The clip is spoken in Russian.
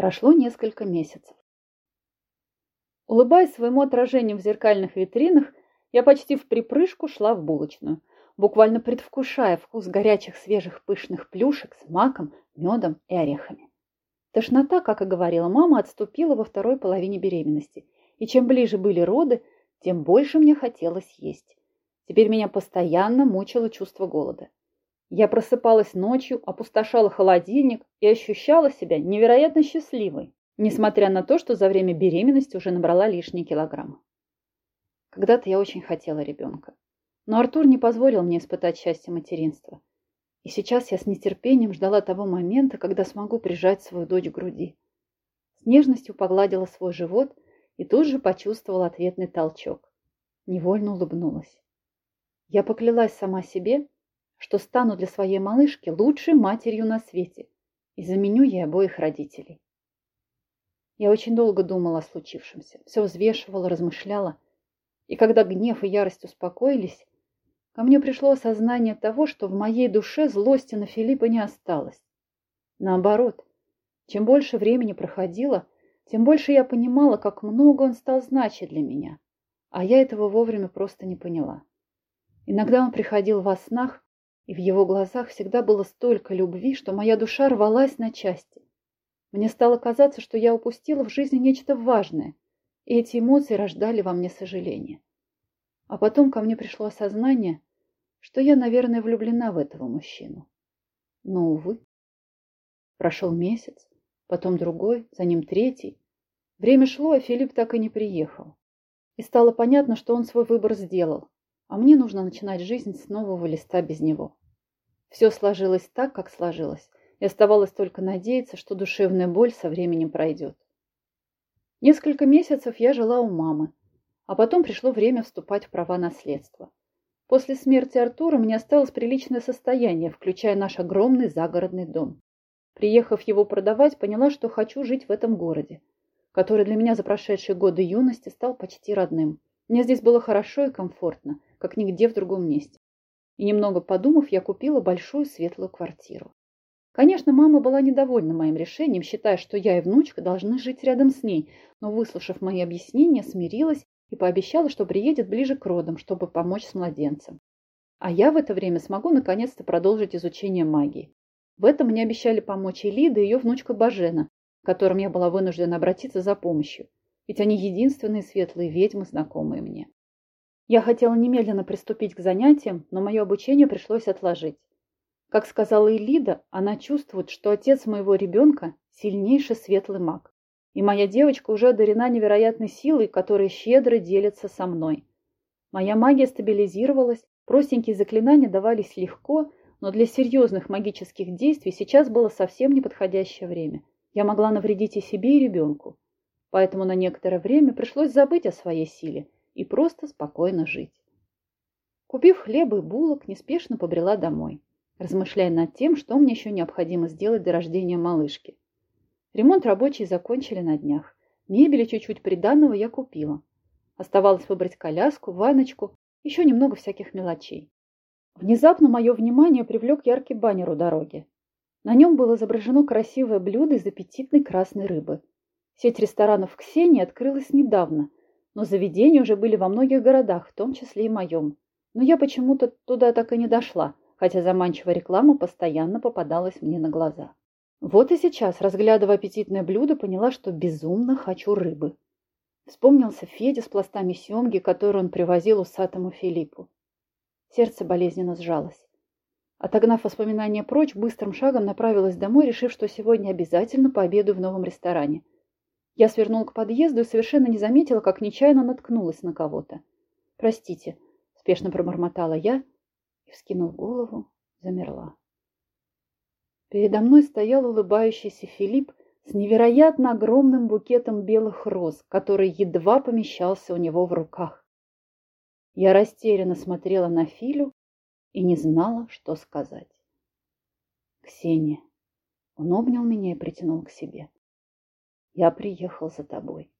Прошло несколько месяцев. Улыбаясь своему отражению в зеркальных витринах, я почти в припрыжку шла в булочную, буквально предвкушая вкус горячих свежих пышных плюшек с маком, медом и орехами. Тошнота, как и говорила мама, отступила во второй половине беременности, и чем ближе были роды, тем больше мне хотелось есть. Теперь меня постоянно мучило чувство голода. Я просыпалась ночью, опустошала холодильник и ощущала себя невероятно счастливой, несмотря на то, что за время беременности уже набрала лишние килограммы. Когда-то я очень хотела ребенка. Но Артур не позволил мне испытать счастье материнства. И сейчас я с нетерпением ждала того момента, когда смогу прижать свою дочь к груди. С нежностью погладила свой живот и тут же почувствовала ответный толчок. Невольно улыбнулась. Я поклялась сама себе, что стану для своей малышки лучшей матерью на свете и заменю ей обоих родителей. Я очень долго думала о случившемся, все взвешивала, размышляла. И когда гнев и ярость успокоились, ко мне пришло осознание того, что в моей душе злости на Филиппа не осталось. Наоборот, чем больше времени проходило, тем больше я понимала, как много он стал значить для меня, а я этого вовремя просто не поняла. Иногда он приходил во снах, и в его глазах всегда было столько любви, что моя душа рвалась на части. Мне стало казаться, что я упустила в жизни нечто важное, и эти эмоции рождали во мне сожаление. А потом ко мне пришло осознание, что я, наверное, влюблена в этого мужчину. Но, увы. Прошел месяц, потом другой, за ним третий. Время шло, а Филипп так и не приехал. И стало понятно, что он свой выбор сделал, а мне нужно начинать жизнь с нового листа без него. Все сложилось так, как сложилось, и оставалось только надеяться, что душевная боль со временем пройдет. Несколько месяцев я жила у мамы, а потом пришло время вступать в права наследства. После смерти Артура мне осталось приличное состояние, включая наш огромный загородный дом. Приехав его продавать, поняла, что хочу жить в этом городе, который для меня за прошедшие годы юности стал почти родным. Мне здесь было хорошо и комфортно, как нигде в другом месте. И немного подумав, я купила большую светлую квартиру. Конечно, мама была недовольна моим решением, считая, что я и внучка должны жить рядом с ней, но, выслушав мои объяснения, смирилась и пообещала, что приедет ближе к родам, чтобы помочь с младенцем. А я в это время смогу наконец-то продолжить изучение магии. В этом мне обещали помочь и Лида, и ее внучка Бажена, к которым я была вынуждена обратиться за помощью, ведь они единственные светлые ведьмы, знакомые мне. Я хотела немедленно приступить к занятиям, но мое обучение пришлось отложить. Как сказала Элида, она чувствует, что отец моего ребенка – сильнейший светлый маг. И моя девочка уже одарена невероятной силой, которая щедро делится со мной. Моя магия стабилизировалась, простенькие заклинания давались легко, но для серьезных магических действий сейчас было совсем неподходящее время. Я могла навредить и себе, и ребенку. Поэтому на некоторое время пришлось забыть о своей силе – и просто спокойно жить. Купив хлеба и булок, неспешно побрела домой, размышляя над тем, что мне еще необходимо сделать до рождения малышки. Ремонт рабочие закончили на днях. Мебели чуть-чуть приданного я купила. Оставалось выбрать коляску, ваночку, еще немного всяких мелочей. Внезапно мое внимание привлек яркий баннер у дороги. На нем было изображено красивое блюдо из аппетитной красной рыбы. Сеть ресторанов «Ксении» открылась недавно, но заведения уже были во многих городах, в том числе и моем. Но я почему-то туда так и не дошла, хотя заманчивая реклама постоянно попадалась мне на глаза. Вот и сейчас, разглядывая аппетитное блюдо, поняла, что безумно хочу рыбы. Вспомнился Федя с пластами семги, которые он привозил усатому Филиппу. Сердце болезненно сжалось. Отогнав воспоминания прочь, быстрым шагом направилась домой, решив, что сегодня обязательно пообедаю в новом ресторане. Я свернула к подъезду и совершенно не заметила, как нечаянно наткнулась на кого-то. «Простите», — спешно пробормотала я и, вскинув голову, замерла. Передо мной стоял улыбающийся Филипп с невероятно огромным букетом белых роз, который едва помещался у него в руках. Я растерянно смотрела на Филю и не знала, что сказать. «Ксения». Он обнял меня и притянул к себе. Я приехал за тобой.